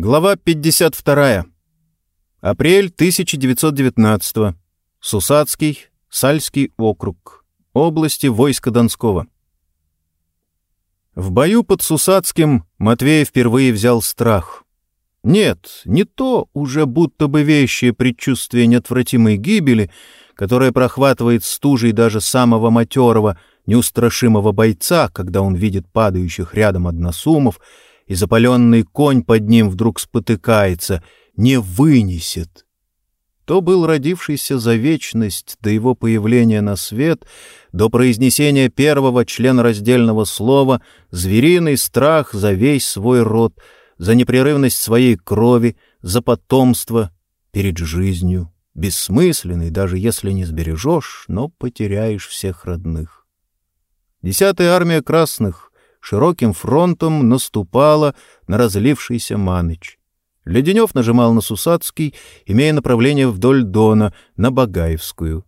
Глава 52. Апрель 1919. Сусацкий, Сальский округ. Области войска Донского. В бою под Сусацким Матвей впервые взял страх. Нет, не то уже будто бы вещее предчувствие неотвратимой гибели, которое прохватывает стужей даже самого матерого, неустрашимого бойца, когда он видит падающих рядом односумов — и запаленный конь под ним вдруг спотыкается, не вынесет. То был родившийся за вечность до его появления на свет, до произнесения первого члена раздельного слова, звериный страх за весь свой род, за непрерывность своей крови, за потомство перед жизнью, бессмысленный, даже если не сбережешь, но потеряешь всех родных. Десятая армия красных широким фронтом наступала на разлившийся Маныч. Леденев нажимал на Сусацкий, имея направление вдоль Дона, на Багаевскую,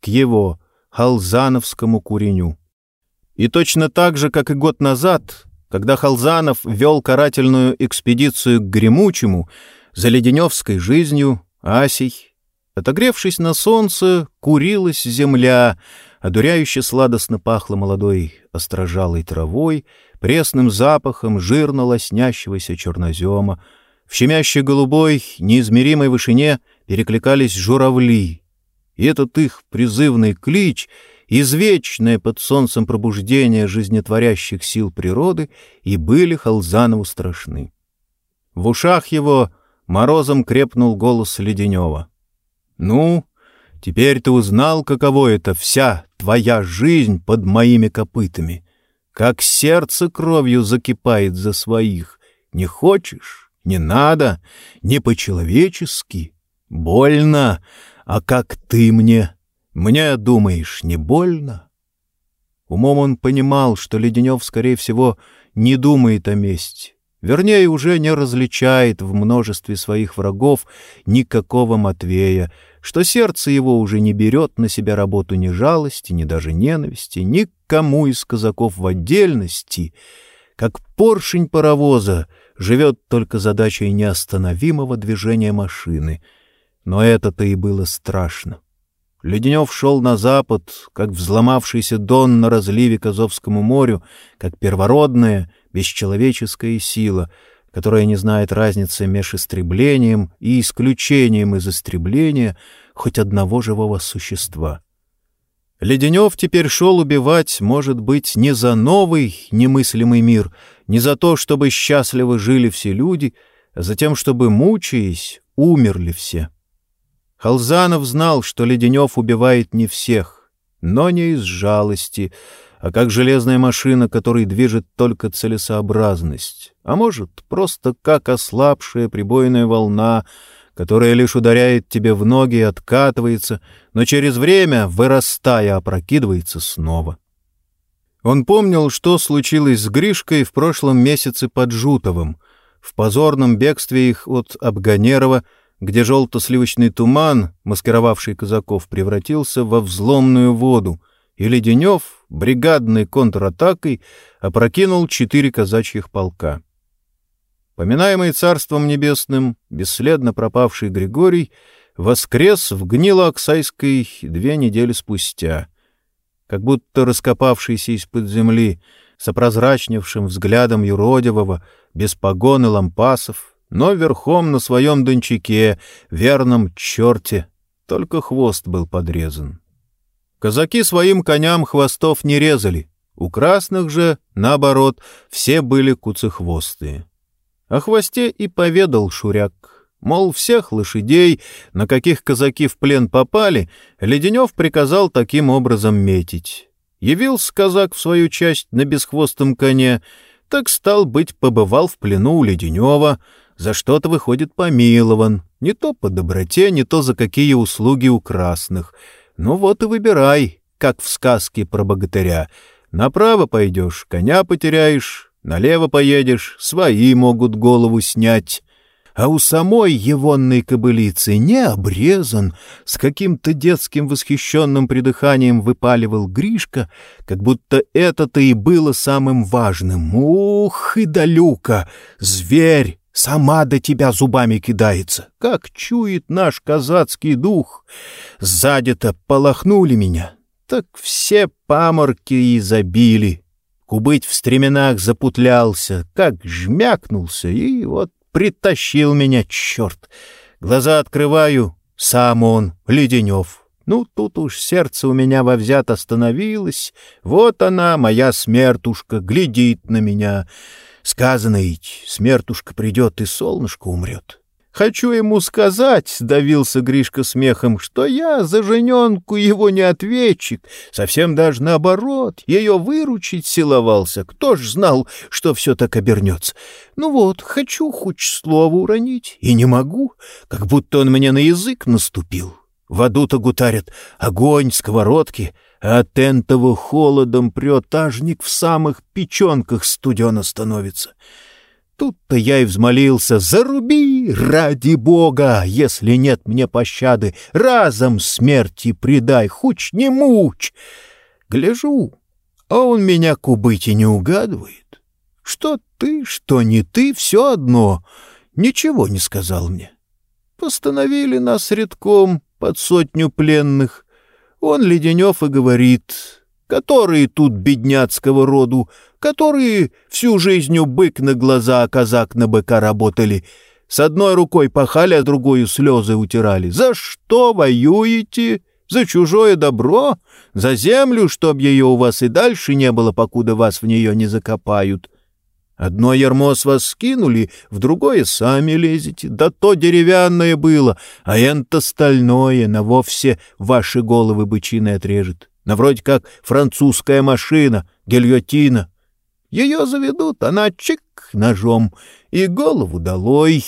к его, Халзановскому куреню. И точно так же, как и год назад, когда Халзанов вел карательную экспедицию к Гремучему, за Леденевской жизнью, Асей, отогревшись на солнце, курилась земля, одуряюще сладостно пахло молодой острожалой травой, пресным запахом жирно лоснящегося чернозема. В щемящей голубой, неизмеримой вышине перекликались журавли. И этот их призывный клич, извечное под солнцем пробуждение жизнетворящих сил природы, и были Халзанову страшны. В ушах его морозом крепнул голос Леденева. «Ну, Теперь ты узнал, каково это вся твоя жизнь под моими копытами. Как сердце кровью закипает за своих. Не хочешь? Не надо? Не по-человечески? Больно? А как ты мне? Мне, думаешь, не больно? Умом он понимал, что Леденев, скорее всего, не думает о мести. Вернее, уже не различает в множестве своих врагов никакого Матвея, что сердце его уже не берет на себя работу ни жалости, ни даже ненависти, ни к кому из казаков в отдельности, как поршень паровоза живет только задачей неостановимого движения машины. Но это-то и было страшно. Леденев шел на запад, как взломавшийся дон на разливе к Азовскому морю, как первородная, бесчеловеческая сила — которая не знает разницы между истреблением и исключением из истребления хоть одного живого существа. Леденев теперь шел убивать, может быть, не за новый немыслимый мир, не за то, чтобы счастливо жили все люди, а за тем, чтобы, мучаясь, умерли все. Халзанов знал, что Леденев убивает не всех, но не из жалости, а как железная машина, которой движет только целесообразность, а может, просто как ослабшая прибойная волна, которая лишь ударяет тебе в ноги и откатывается, но через время, вырастая, опрокидывается снова. Он помнил, что случилось с Гришкой в прошлом месяце под Жутовым, в позорном бегстве их от Абганерова, где желто-сливочный туман, маскировавший казаков, превратился во взломную воду — и Леденев бригадной контратакой опрокинул четыре казачьих полка. Поминаемый Царством Небесным, бесследно пропавший Григорий воскрес в Гнило-Оксайской две недели спустя, как будто раскопавшийся из-под земли, сопрозрачневшим взглядом юродивого, без погон и лампасов, но верхом на своем дончаке, верном черте, только хвост был подрезан. Казаки своим коням хвостов не резали, у красных же, наоборот, все были куцехвостые. О хвосте и поведал Шуряк. Мол, всех лошадей, на каких казаки в плен попали, Леденев приказал таким образом метить. Явился казак в свою часть на бесхвостом коне, так, стал быть, побывал в плену у Леденева, за что-то выходит помилован, не то по доброте, не то за какие услуги у красных — ну вот и выбирай, как в сказке про богатыря. Направо пойдешь, коня потеряешь, налево поедешь, свои могут голову снять. А у самой егонной кобылицы не обрезан, с каким-то детским восхищенным придыханием выпаливал Гришка, как будто это-то и было самым важным. Ух, и далюка! Зверь! Сама до тебя зубами кидается, как чует наш казацкий дух. Сзади-то полохнули меня, так все паморки и забили. Кубыть в стременах запутлялся, как жмякнулся, и вот притащил меня черт. Глаза открываю, сам он, Леденев. Ну, тут уж сердце у меня вовзят остановилось. Вот она, моя смертушка, глядит на меня. Сказано ведь, смертушка придет и солнышко умрет. Хочу ему сказать, — сдавился Гришка смехом, — что я за жененку его не ответчик, совсем даже наоборот, ее выручить силовался. Кто ж знал, что все так обернется? Ну вот, хочу хоть слово уронить, и не могу, как будто он мне на язык наступил. В аду-то гутарят огонь, сковородки, от энтого холодом прет ажник в самых печенках студено становится. Тут-то я и взмолился, заруби, ради бога, если нет мне пощады, разом смерти предай, хуч не мучь. Гляжу, а он меня кубыть и не угадывает. Что ты, что не ты, все одно, ничего не сказал мне. Постановили нас редком под сотню пленных. Он, Леденев, и говорит, которые тут бедняцкого роду, которые всю жизнью бык на глаза, а казак на быка работали. С одной рукой пахали, а другую слезы утирали. За что воюете? За чужое добро? За землю, чтоб ее у вас и дальше не было, покуда вас в нее не закопают? Одно ярмо с вас скинули, в другое сами лезете. Да то деревянное было, а энто стальное, на вовсе ваши головы бычины отрежет на вроде как французская машина, гильотина. Ее заведут, она чик ножом, и голову долой.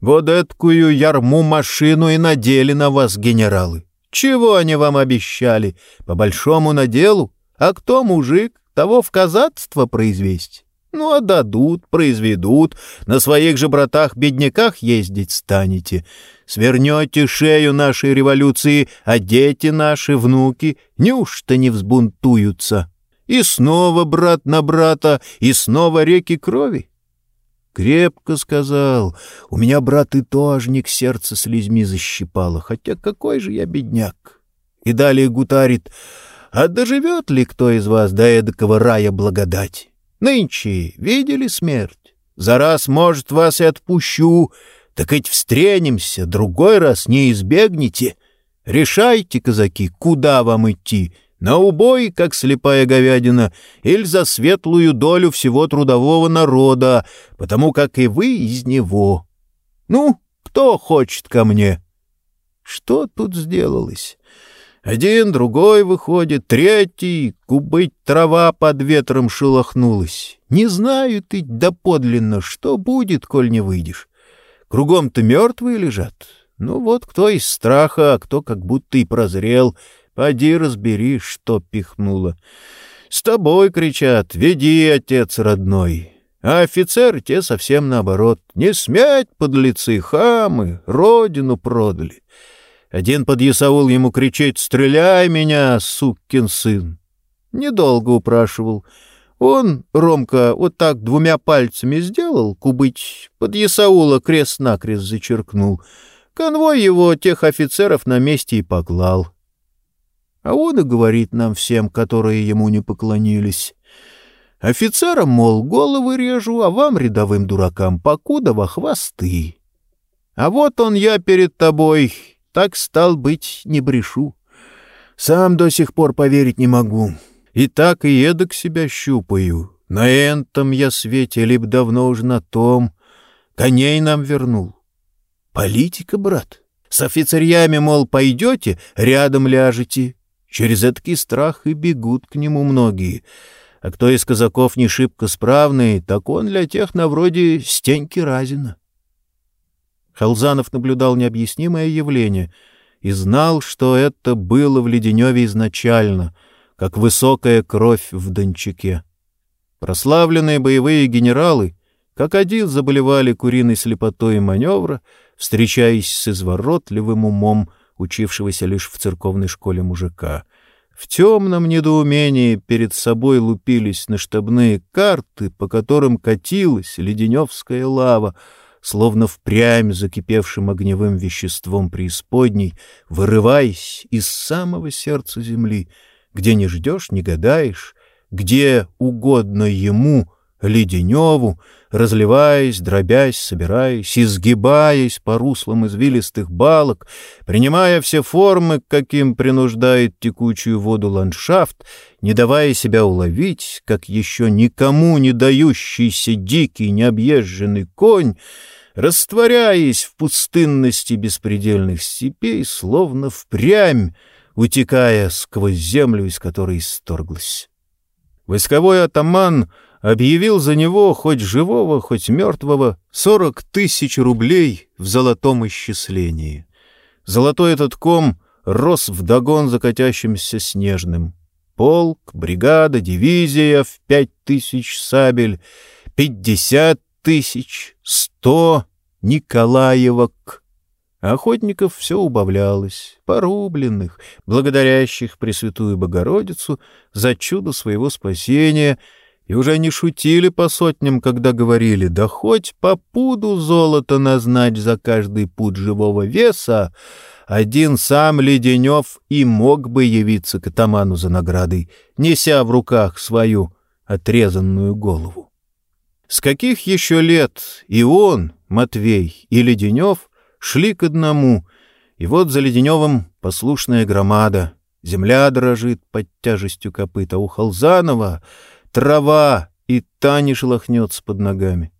Вот эткую ярму машину и надели на вас, генералы. Чего они вам обещали? По большому наделу? А кто мужик, того в казацтво произвести? Ну, а дадут, произведут, на своих же братах-бедняках ездить станете. Свернете шею нашей революции, а дети наши, внуки, неужто не взбунтуются? И снова брат на брата, и снова реки крови. Крепко сказал. У меня, брат, и тожник сердце слезьми защипало, хотя какой же я бедняк. И далее гутарит, а доживет ли кто из вас до эдакого рая благодать? Нынче видели смерть? За раз, может, вас и отпущу, так ведь встретимся, другой раз не избегнете. Решайте, казаки, куда вам идти, на убой, как слепая говядина, или за светлую долю всего трудового народа, потому как и вы из него. Ну, кто хочет ко мне? Что тут сделалось? Один, другой выходит, третий, кубыть трава под ветром шелохнулась. Не знаю ты доподлинно, что будет, коль не выйдешь. Кругом-то мертвые лежат. Ну вот кто из страха, а кто как будто и прозрел. Поди разбери, что пихнуло. С тобой кричат «Веди, отец родной!» А офицеры те совсем наоборот. Не смять, подлецы, хамы, родину продали. Один подъясаул ему кричит «Стреляй меня, сукин сын!» Недолго упрашивал. Он, Ромка, вот так двумя пальцами сделал, кубыть, подъясаула крест-накрест зачеркнул. Конвой его тех офицеров на месте и поклал. А он и говорит нам всем, которые ему не поклонились. Офицерам, мол, головы режу, а вам, рядовым дуракам, покуда во хвосты. А вот он я перед тобой, так, стал быть, не брешу. Сам до сих пор поверить не могу. И так и едок себя щупаю. На энтом я свете, либо давно уж на том. Коней нам вернул. Политика, брат. С офицерьями, мол, пойдете, рядом ляжете. Через эткий страх и бегут к нему многие. А кто из казаков не шибко справный, так он для тех на вроде Стеньки Разина. Халзанов наблюдал необъяснимое явление и знал, что это было в Леденеве изначально, как высокая кровь в Дончаке. Прославленные боевые генералы как один заболевали куриной слепотой маневра, встречаясь с изворотливым умом, учившегося лишь в церковной школе мужика. В темном недоумении перед собой лупились на штабные карты, по которым катилась леденевская лава, словно впрямь закипевшим огневым веществом преисподней, вырываясь из самого сердца земли, где не ждешь, не гадаешь, где угодно ему, Леденеву, разливаясь, дробясь, собираясь, изгибаясь по руслам извилистых балок, принимая все формы, каким принуждает текучую воду ландшафт, не давая себя уловить, как еще никому не дающийся дикий необъезженный конь, растворяясь в пустынности беспредельных степей, словно впрямь, утекая сквозь землю, из которой исторглась. Войсковой атаман — объявил за него, хоть живого, хоть мертвого, сорок тысяч рублей в золотом исчислении. Золотой этот ком рос вдогон за катящимся снежным. Полк, бригада, дивизия в пять тысяч сабель, пятьдесят тысяч, сто Николаевок. Охотников все убавлялось, порубленных, благодарящих Пресвятую Богородицу за чудо своего спасения — и уже не шутили по сотням, когда говорили, да хоть по пуду золота назначь за каждый пуд живого веса, один сам Леденев и мог бы явиться к атаману за наградой, неся в руках свою отрезанную голову. С каких еще лет и он, Матвей, и Леденев шли к одному, и вот за Леденевым послушная громада, земля дрожит под тяжестью копыта, у Халзанова — Трава и та не шелохнется под ногами.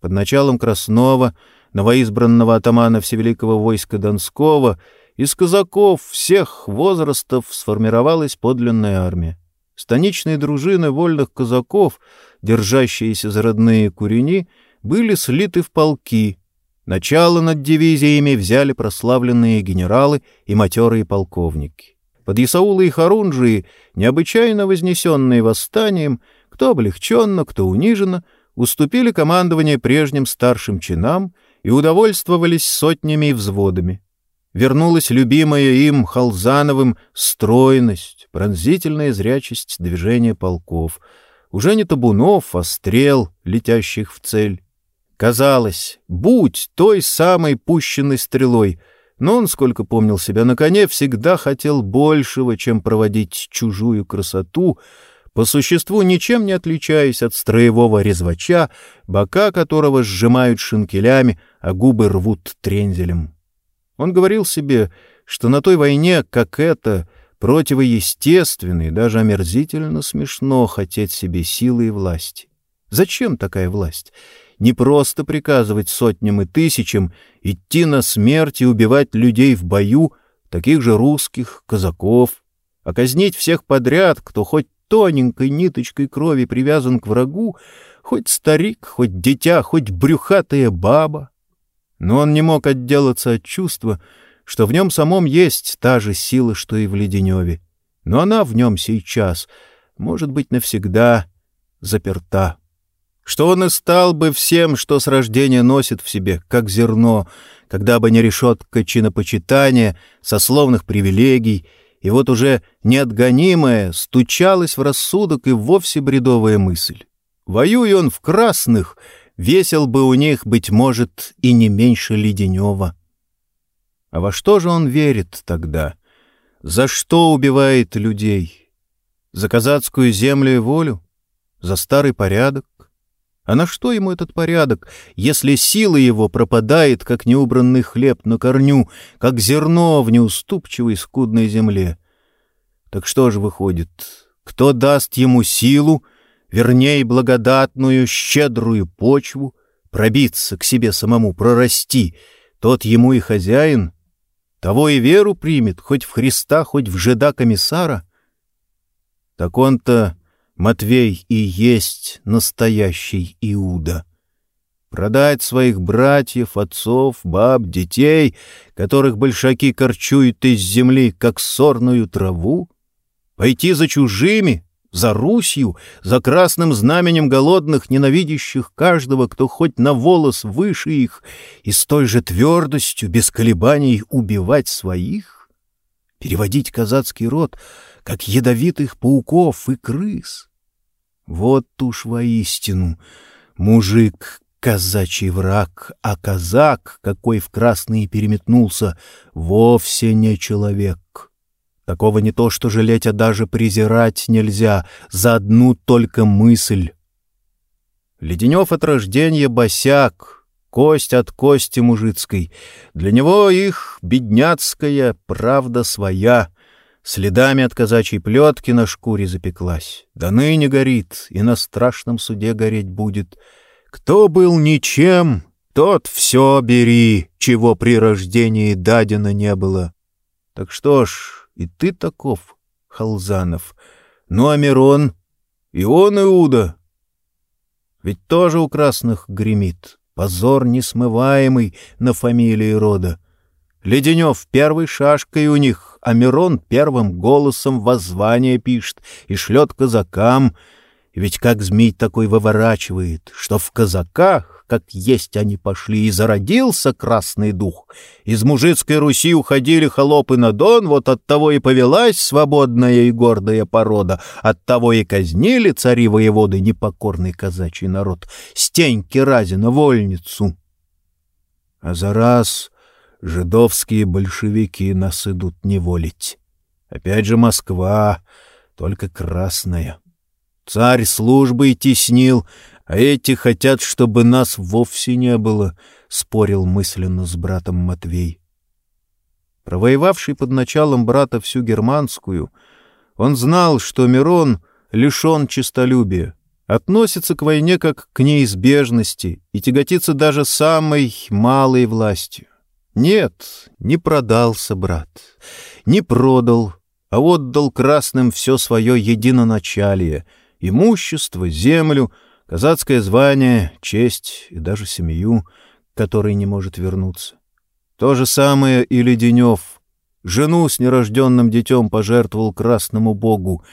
Под началом Краснова, новоизбранного атамана Всевеликого войска Донского, из казаков всех возрастов сформировалась подлинная армия. Станичные дружины вольных казаков, держащиеся за родные курени, были слиты в полки. Начало над дивизиями взяли прославленные генералы и матерые полковники. Под Исаулы и Харунжии, необычайно вознесенные восстанием, кто облегченно, кто униженно, уступили командование прежним старшим чинам и удовольствовались сотнями и взводами. Вернулась любимая им Халзановым стройность, пронзительная зрячесть движения полков. Уже не табунов, а стрел, летящих в цель. Казалось, будь той самой пущенной стрелой — но он, сколько помнил себя на коне, всегда хотел большего, чем проводить чужую красоту, по существу ничем не отличаясь от строевого резвача, бока которого сжимают шинкелями, а губы рвут трензелем. Он говорил себе, что на той войне, как это, противоестественно и даже омерзительно смешно хотеть себе силы и власти. Зачем такая власть? Не просто приказывать сотням и тысячам идти на смерть и убивать людей в бою, таких же русских, казаков, а казнить всех подряд, кто хоть тоненькой ниточкой крови привязан к врагу, хоть старик, хоть дитя, хоть брюхатая баба. Но он не мог отделаться от чувства, что в нем самом есть та же сила, что и в Леденеве, но она в нем сейчас, может быть, навсегда заперта что он и стал бы всем, что с рождения носит в себе, как зерно, когда бы не решетка чинопочитания, сословных привилегий, и вот уже неотгонимая стучалась в рассудок и вовсе бредовая мысль. Воюя он в красных, весел бы у них, быть может, и не меньше Леденева. А во что же он верит тогда? За что убивает людей? За казацкую землю и волю? За старый порядок? А на что ему этот порядок, если сила его пропадает, как неубранный хлеб на корню, как зерно в неуступчивой скудной земле? Так что же выходит? Кто даст ему силу, вернее, благодатную, щедрую почву, пробиться к себе самому, прорасти, тот ему и хозяин? Того и веру примет, хоть в Христа, хоть в жида-комиссара? Так он-то Матвей и есть настоящий Иуда. Продать своих братьев, отцов, баб, детей, которых большаки корчуют из земли, как сорную траву? Пойти за чужими, за Русью, за красным знаменем голодных, ненавидящих каждого, кто хоть на волос выше их, и с той же твердостью, без колебаний убивать своих? Переводить казацкий род — как ядовитых пауков и крыс. Вот уж воистину мужик казачий враг, а казак, какой в красный переметнулся, вовсе не человек. Такого не то что жалеть, а даже презирать нельзя за одну только мысль. Леденев от рождения босяк, кость от кости мужицкой. Для него их бедняцкая правда своя. Следами от казачьей плетки на шкуре запеклась. Да ныне горит, и на страшном суде гореть будет. Кто был ничем, тот все бери, чего при рождении дадено не было. Так что ж, и ты таков, Халзанов. Ну, а Мирон? И он Иуда. Ведь тоже у красных гремит. Позор несмываемый на фамилии рода. Леденев первой шашкой у них, а Мирон первым голосом воззвание пишет и шлет казакам. Ведь как змей такой выворачивает, что в казаках как есть они пошли, и зародился красный дух. Из мужицкой Руси уходили холопы на Дон, вот от того и повелась свободная и гордая порода, от того и казнили цари воеводы непокорный казачий народ, стеньки разина вольницу. А за раз жидовские большевики нас идут неволить. Опять же Москва, только красная. Царь службой теснил, а эти хотят, чтобы нас вовсе не было, — спорил мысленно с братом Матвей. Провоевавший под началом брата всю германскую, он знал, что Мирон лишен честолюбия, относится к войне как к неизбежности и тяготится даже самой малой властью. Нет, не продался брат, не продал, а отдал красным все свое единоначалие — имущество, землю — казацкое звание, честь и даже семью, которой не может вернуться. То же самое и Леденев. Жену с нерожденным детем пожертвовал красному богу.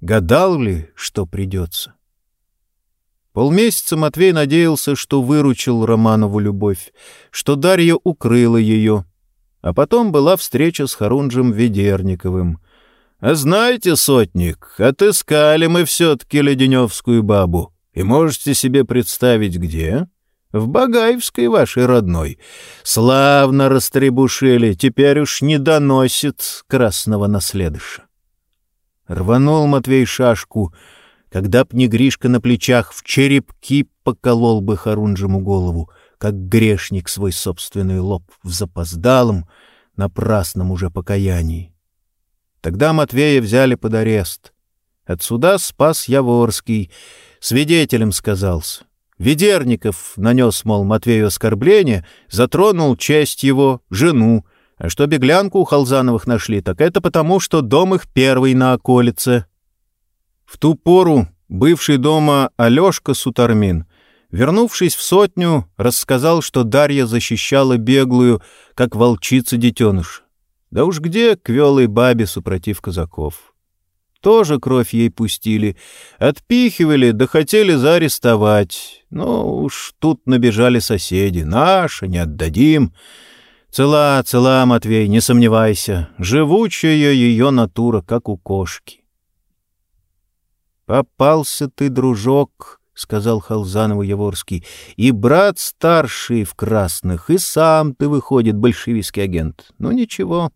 Гадал ли, что придется? Полмесяца Матвей надеялся, что выручил Романову любовь, что Дарья укрыла ее. А потом была встреча с Харунжем Ведерниковым. «А знаете, сотник, отыскали мы все-таки Леденевскую бабу. И можете себе представить, где? В Багаевской вашей родной. Славно растребушили, теперь уж не доносит красного наследыша. Рванул Матвей шашку, когда б не Гришка на плечах в черепки поколол бы Харунжему голову, как грешник свой собственный лоб в запоздалом, напрасном уже покаянии. Тогда Матвея взяли под арест. Отсюда спас Яворский — свидетелем сказался. Ведерников нанес, мол, Матвею оскорбление, затронул честь его, жену. А что беглянку у Халзановых нашли, так это потому, что дом их первый на околице. В ту пору бывший дома Алешка Сутармин, вернувшись в сотню, рассказал, что Дарья защищала беглую, как волчица-детеныш. Да уж где квелой бабе супротив казаков? Тоже кровь ей пустили. Отпихивали, да хотели заарестовать. Ну уж тут набежали соседи. Наша, не отдадим. Цела, цела, Матвей, не сомневайся. Живучая ее натура, как у кошки. «Попался ты, дружок», — сказал Халзанову Яворский, — «и брат старший в красных, и сам ты, выходит, большевистский агент. Ну ничего,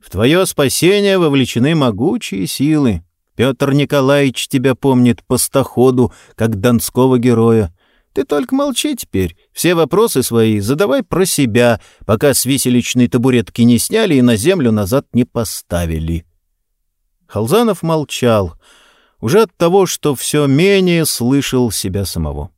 в твое спасение вовлечены могучие силы. Петр Николаевич тебя помнит по стоходу, как донского героя. Ты только молчи теперь. Все вопросы свои задавай про себя, пока с виселичной табуретки не сняли и на землю назад не поставили. Халзанов молчал, уже от того, что все менее слышал себя самого.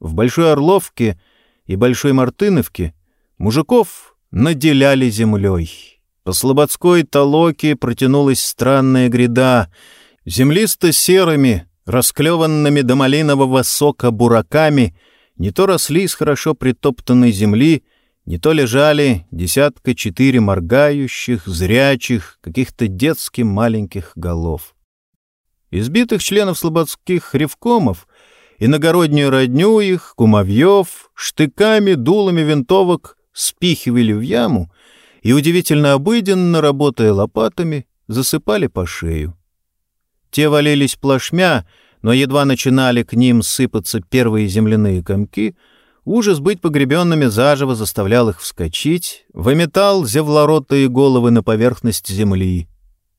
В Большой Орловке и Большой Мартыновке мужиков наделяли землей. По Слободской толоке протянулась странная гряда — Землисто-серыми, расклеванными до малинового сока бураками, не то росли из хорошо притоптанной земли, не то лежали десятка четыре моргающих, зрячих, каких-то детских маленьких голов. Избитых членов слободских ревкомов, иногороднюю родню их, кумовьев, штыками, дулами винтовок спихивали в яму и, удивительно обыденно, работая лопатами, засыпали по шею. Те валились плашмя, но едва начинали к ним сыпаться первые земляные комки, Ужас быть погребенными заживо заставлял их вскочить, выметал зевлоротые головы на поверхность земли.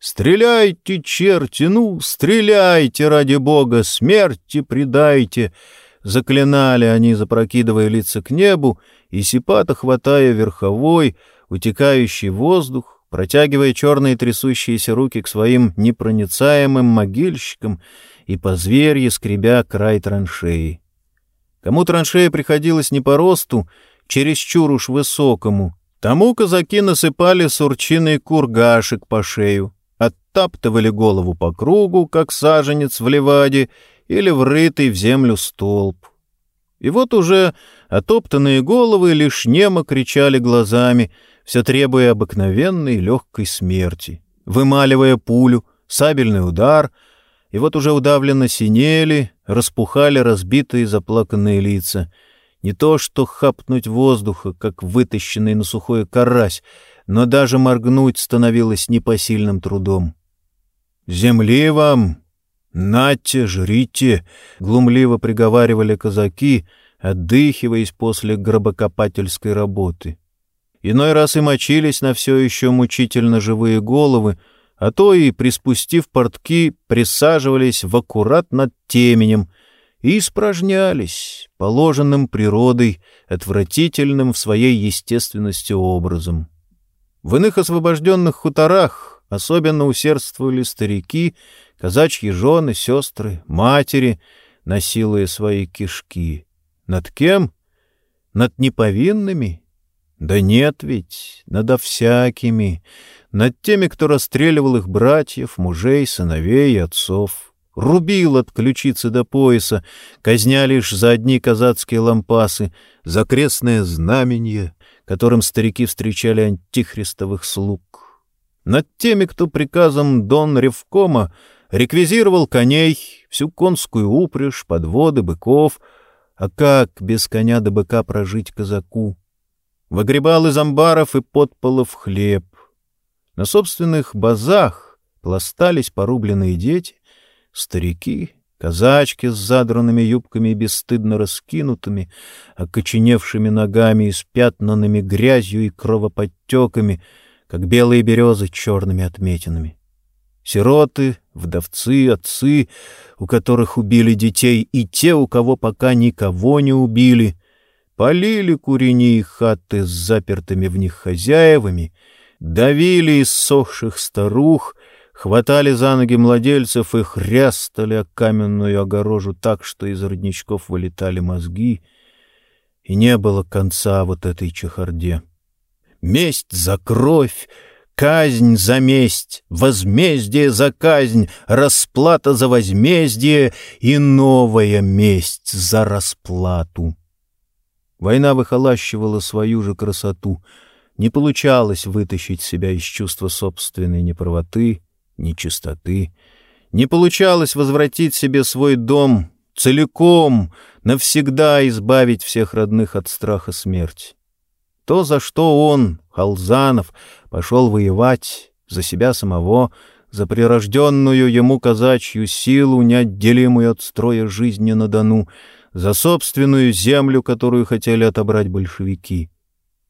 «Стреляйте, черти, ну, стреляйте, ради бога, смерти предайте!» Заклинали они, запрокидывая лица к небу, и сипато хватая верховой, утекающий воздух, протягивая черные трясущиеся руки к своим непроницаемым могильщикам и по зверье скребя край траншеи. Кому траншея приходилась не по росту, чересчур уж высокому, тому казаки насыпали сурчиный кургашек по шею, оттаптывали голову по кругу, как саженец в леваде, или врытый в землю столб. И вот уже отоптанные головы лишь немо кричали глазами, все требуя обыкновенной легкой смерти, вымаливая пулю, сабельный удар, и вот уже удавленно синели, распухали разбитые заплаканные лица. Не то что хапнуть воздуха, как вытащенный на сухое карась, но даже моргнуть становилось непосильным трудом. «Земли вам! Нате, жрите!» — глумливо приговаривали казаки, отдыхиваясь после гробокопательской работы. Иной раз и мочились на все еще мучительно живые головы, а то и, приспустив портки, присаживались в аккурат над теменем и испражнялись, положенным природой, отвратительным в своей естественности образом. В иных освобожденных хуторах особенно усердствовали старики, казачьи жены, сестры, матери, насилуя свои кишки. Над кем? Над неповинными? Да нет ведь, надо всякими, над теми, кто расстреливал их братьев, мужей, сыновей и отцов. Рубил от ключицы до пояса, казня лишь за одни казацкие лампасы, за крестное знамение, которым старики встречали антихристовых слуг. Над теми, кто приказом Дон Ревкома реквизировал коней, всю конскую упряжь, подводы, быков. А как без коня до быка прожить казаку? Выгребал из амбаров и подполов хлеб. На собственных базах пластались порубленные дети, старики, казачки с задранными юбками и бесстыдно раскинутыми, окоченевшими ногами и спятнанными грязью и кровоподтеками, как белые березы черными отметинами. Сироты, вдовцы, отцы, у которых убили детей, и те, у кого пока никого не убили, полили курени и хаты с запертыми в них хозяевами, давили иссохших старух, хватали за ноги младельцев и хрястали о каменную огорожу так, что из родничков вылетали мозги, и не было конца вот этой чехарде. Месть за кровь, казнь за месть, возмездие за казнь, расплата за возмездие и новая месть за расплату. Война выхолащивала свою же красоту. Не получалось вытащить себя из чувства собственной неправоты, нечистоты. Не получалось возвратить себе свой дом целиком, навсегда избавить всех родных от страха смерти. То, за что он, Халзанов, пошел воевать, за себя самого, за прирожденную ему казачью силу, неотделимую от строя жизни на Дону, за собственную землю, которую хотели отобрать большевики.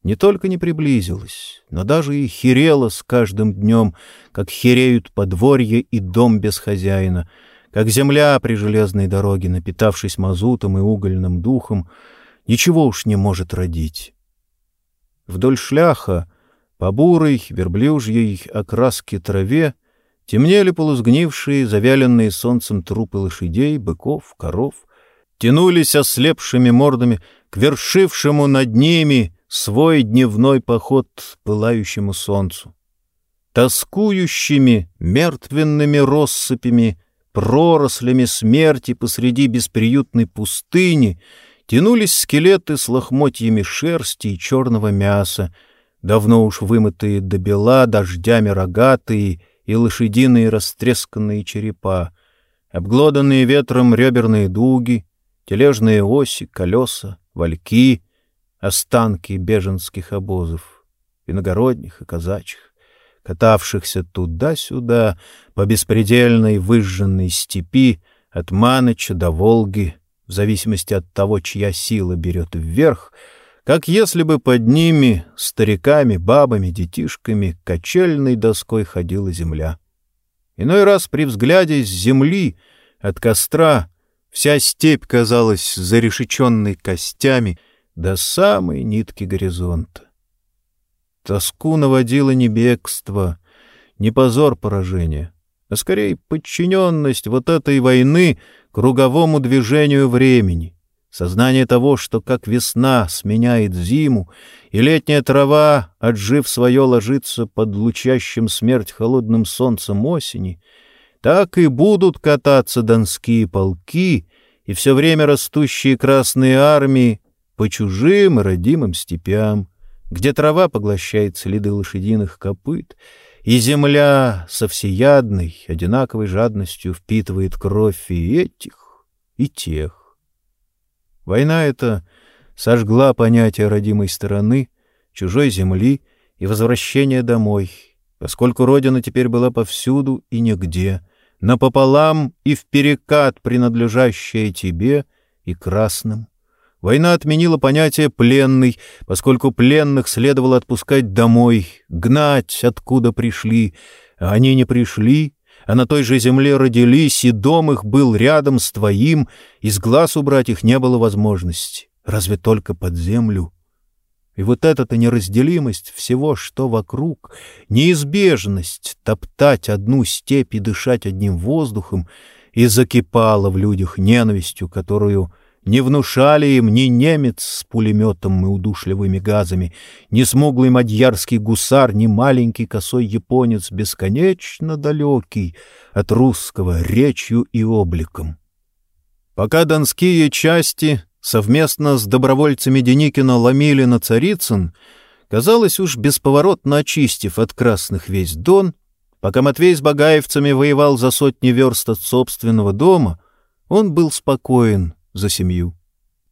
Не только не приблизилась, но даже и херела с каждым днем, как хереют подворье и дом без хозяина, как земля при железной дороге, напитавшись мазутом и угольным духом, ничего уж не может родить. Вдоль шляха, по бурой, верблюжьей окраске траве, темнели полузгнившие, завяленные солнцем трупы лошадей, быков, коров, тянулись ослепшими мордами к вершившему над ними свой дневной поход пылающему солнцу. Тоскующими, мертвенными россыпями, пророслями смерти посреди бесприютной пустыни — тянулись скелеты с лохмотьями шерсти и черного мяса, давно уж вымытые до бела дождями рогатые и лошадиные растресканные черепа, обглоданные ветром реберные дуги, тележные оси, колеса, вальки, останки беженских обозов, иногородних и казачьих, катавшихся туда-сюда по беспредельной выжженной степи от Маныча до Волги, в зависимости от того, чья сила берет вверх, как если бы под ними, стариками, бабами, детишками, качельной доской ходила земля. Иной раз при взгляде с земли, от костра, вся степь казалась зарешеченной костями до самой нитки горизонта. Тоску наводило не бегство, не позор поражения, а скорее подчиненность вот этой войны круговому движению времени, сознание того, что как весна сменяет зиму, и летняя трава, отжив свое, ложится под лучащим смерть холодным солнцем осени, так и будут кататься донские полки и все время растущие красные армии по чужим и родимым степям, где трава поглощает следы лошадиных копыт, и земля со всеядной, одинаковой жадностью впитывает кровь и этих, и тех. Война эта сожгла понятие родимой стороны, чужой земли и возвращения домой, поскольку родина теперь была повсюду и нигде, напополам и вперекат принадлежащая тебе и красным. Война отменила понятие «пленный», поскольку пленных следовало отпускать домой, гнать, откуда пришли. А они не пришли, а на той же земле родились, и дом их был рядом с твоим, из глаз убрать их не было возможности, разве только под землю. И вот эта-то неразделимость всего, что вокруг, неизбежность топтать одну степь и дышать одним воздухом, и закипала в людях ненавистью, которую не внушали им ни немец с пулеметом и удушливыми газами, ни смуглый мадьярский гусар, ни маленький косой японец, бесконечно далекий от русского речью и обликом. Пока донские части совместно с добровольцами Деникина ломили на Царицын, казалось уж бесповоротно очистив от красных весь Дон, пока Матвей с багаевцами воевал за сотни верст от собственного дома, он был спокоен — за семью.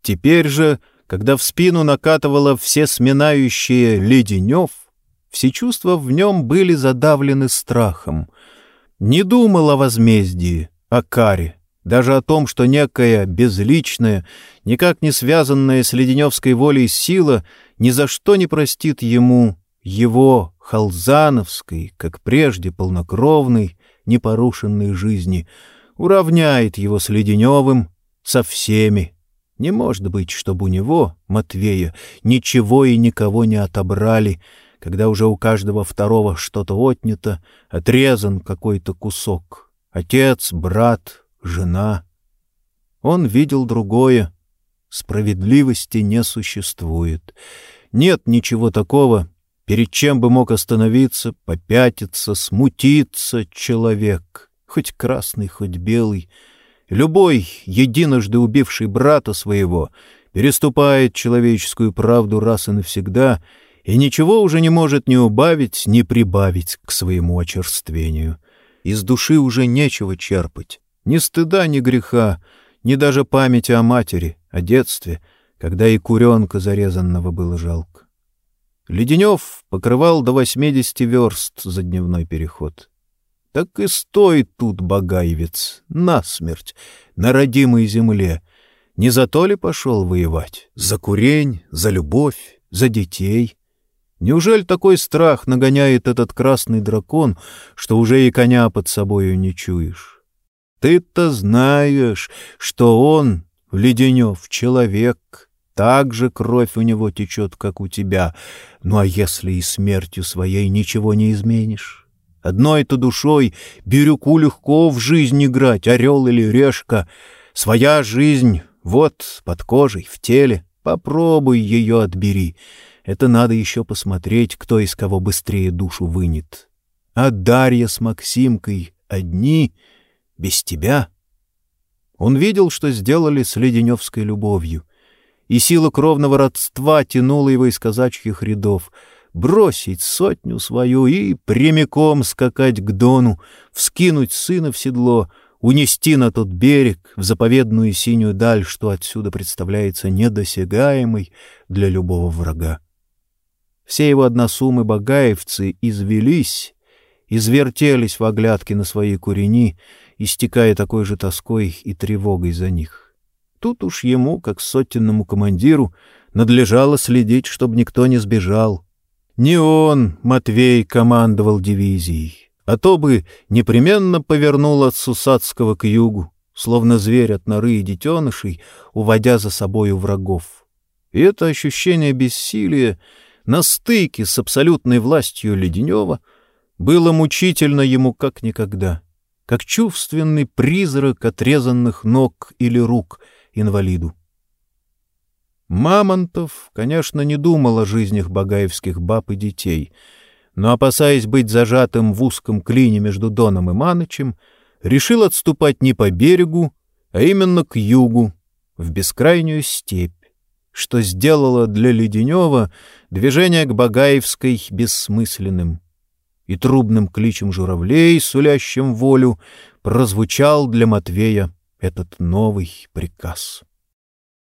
Теперь же, когда в спину накатывало все сминающие леденев, все чувства в нем были задавлены страхом. Не думал о возмездии, о каре, даже о том, что некая безличная, никак не связанная с леденевской волей сила ни за что не простит ему его халзановской, как прежде полнокровной, непорушенной жизни, уравняет его с Леденевым, со всеми. Не может быть, чтобы у него, Матвея, ничего и никого не отобрали, когда уже у каждого второго что-то отнято, отрезан какой-то кусок. Отец, брат, жена. Он видел другое. Справедливости не существует. Нет ничего такого, перед чем бы мог остановиться, попятиться, смутиться человек, хоть красный, хоть белый — Любой, единожды убивший брата своего, переступает человеческую правду раз и навсегда и ничего уже не может ни убавить, ни прибавить к своему очерствению. Из души уже нечего черпать, ни стыда, ни греха, ни даже памяти о матери, о детстве, когда и куренка зарезанного было жалко. Леденев покрывал до восьмидесяти верст за дневной переход так и стой тут, богаевец, насмерть, на родимой земле. Не за то ли пошел воевать? За курень, за любовь, за детей? Неужели такой страх нагоняет этот красный дракон, что уже и коня под собою не чуешь? Ты-то знаешь, что он, Леденев, человек, так же кровь у него течет, как у тебя. Ну а если и смертью своей ничего не изменишь? Одной-то душой Бирюку легко в жизнь играть, орел или решка. Своя жизнь вот под кожей, в теле. Попробуй ее отбери. Это надо еще посмотреть, кто из кого быстрее душу вынет. А Дарья с Максимкой одни, без тебя. Он видел, что сделали с Леденевской любовью, и сила кровного родства тянула его из казачьих рядов — бросить сотню свою и прямиком скакать к Дону, вскинуть сына в седло, унести на тот берег, в заповедную синюю даль, что отсюда представляется недосягаемой для любого врага. Все его односумы богаевцы извелись, извертелись в оглядке на свои курени, истекая такой же тоской и тревогой за них. тут уж ему, как сотенному командиру, надлежало следить, чтобы никто не сбежал. Не он, Матвей, командовал дивизией, а то бы непременно повернул от Сусадского к югу, словно зверь от норы и детенышей, уводя за собою врагов. И это ощущение бессилия на стыке с абсолютной властью Леденева было мучительно ему как никогда, как чувственный призрак отрезанных ног или рук инвалиду. Мамонтов, конечно, не думал о жизнях багаевских баб и детей, но, опасаясь быть зажатым в узком клине между Доном и Манычем, решил отступать не по берегу, а именно к югу, в бескрайнюю степь, что сделало для Леденева движение к Багаевской бессмысленным. И трубным кличем журавлей, сулящим волю, прозвучал для Матвея этот новый приказ.